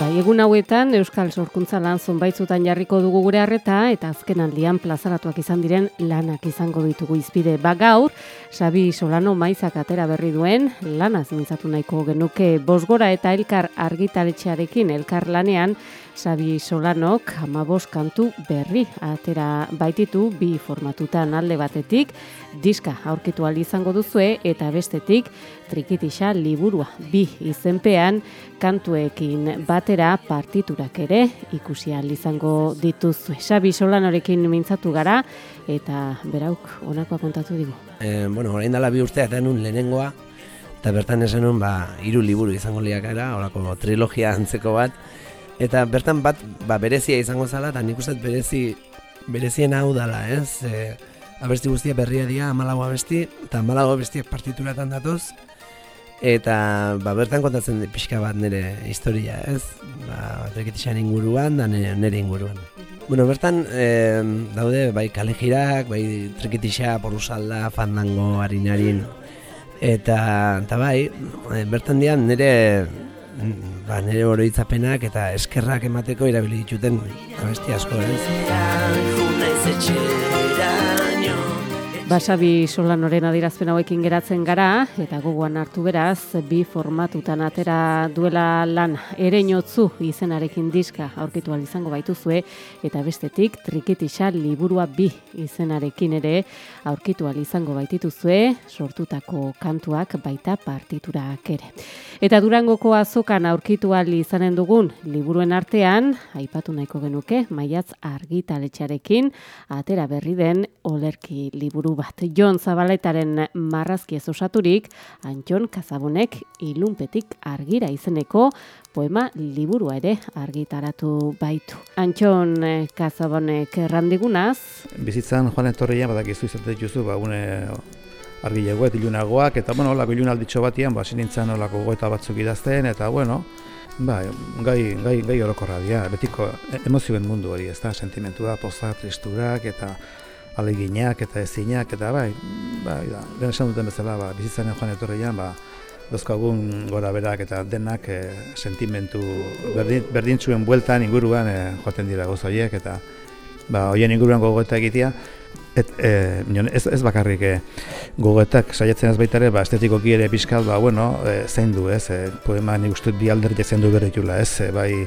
Bai, egun hauetan Euskal Sorkuntza lan zonbaitzutan jarriko dugu gure harreta eta azken aldian plazaratuak izan diren lanak izango ditugu izpide. Ba gaur, Sabi Solano maizak atera berri duen, lanaz mintzatu nahiko genuke bosgora eta elkar argitaletxearekin elkar lanean, Sabi Solanok amabos kantu berri atera baititu bi formatutan alde batetik, diska aurkitu izango duzue eta bestetik trikitisa liburua bi izenpean kantuekin batera partiturak ere ikusi izango dituzue. Sabi Solanorekin mintzatu gara eta berauk honakoa kontatu digu. E, bueno, orain dela bi urte eta nun lehenengoa eta bertan esan ba, hiru liburu izango liak era, horako trilogia antzeko bat, Eta bertan bat ba, berezia izango zala, eta nik uste berezi, berezien hau dala, ez? E, abesti guztia berria dira, amalago abesti, eta amalago abestiak partituratan datoz, eta ba, bertan kontatzen pixka bat nire historia, ez? Ba, treketixan inguruan, da nire, inguruan. Bueno, bertan e, daude, bai kalejirak, bai treketixa, porusalda, fandango, harinarin, eta, eta bai, e, bertan dian nire ba, nire oroitzapenak eta eskerrak emateko erabili dituten abesti asko, Basabi Solanoren adirazpen hauekin geratzen gara, eta gogoan hartu beraz, bi formatutan atera duela lan ere inotzu izenarekin diska aurkitu izango baituzue, eta bestetik triketisa liburua bi izenarekin ere aurkitu izango baitituzue, sortutako kantuak baita partiturak ere. Eta durangoko azokan aurkitu izanen dugun liburuen artean, aipatu nahiko genuke, maiatz argitaletxarekin, atera berri den olerki liburu bat. Jon Zabaletaren marrazki ez osaturik, Antxon Kazabonek ilunpetik argira izeneko poema liburua ere argitaratu baitu. Antxon Kazabonek errandigunaz. Bizitzan joan etorrian badakizu izatea dituzu, ba, une argilegoet, ilunagoak, eta bueno, olako ilun alditxo batian, ba, sinintzen olako goeta batzuk idazten, eta bueno, ba, gai, gai, gai orokorra dira, betiko emozioen mundu hori, ez da, sentimentua, poza, tristurak, eta aleginak eta ezinak eta bai, bai da, lehen esan duten bezala, ba, bizitzaren joan etorrian, ba, dozkagun gora berak eta denak e, sentimentu berdin, berdintzuen bueltan inguruan e, joaten dira gozo horiek eta ba, hoien inguruan gogoeta egitea, Et, e, ez, ez bakarrik e, gogoetak saiatzen ez baita ere, ba, estetikoki ere pixkat, ba, bueno, e, zein du, ez, e, poema nik uste bi alderdi zein du berritula, ez, e, bai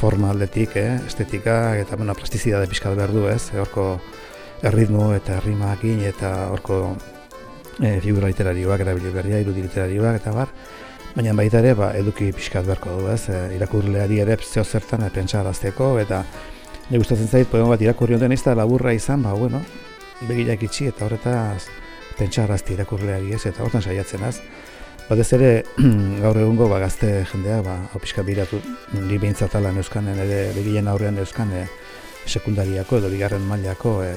forma aldetik, e, estetika, eta, bueno, plastizidade pixkat behar du, ez, e, orko, erritmo eta rimakin eta horko e, figura literarioak erabili berria, irudi literarioak eta bar. Baina baita ere, ba, eduki pixkat beharko du, ez? E, irakurleari ere zeo zertan e, pentsarazteko eta ne gustatzen zait poema bat irakurri honen ez da laburra izan, ba, bueno, begilak itxi eta horretaz pentsarazti irakurleari ez, eta hortan saiatzen az. Batez ere, gaur egungo ba, gazte jendea, ba, hau pixka biratu, ni behintzatala neuskanen, ere begilen aurrean neuzkan, e, sekundariako edo bigarren mailako e,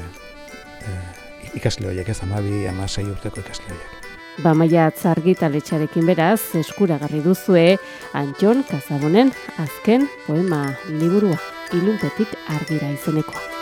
ikasle horiek ez, amabi, amasei urteko ikasle horiek. Ba maia atzargitaletxarekin beraz, eskuragarri duzue, Antxon Kazabonen azken poema liburua ilunpetik argira izenekoa.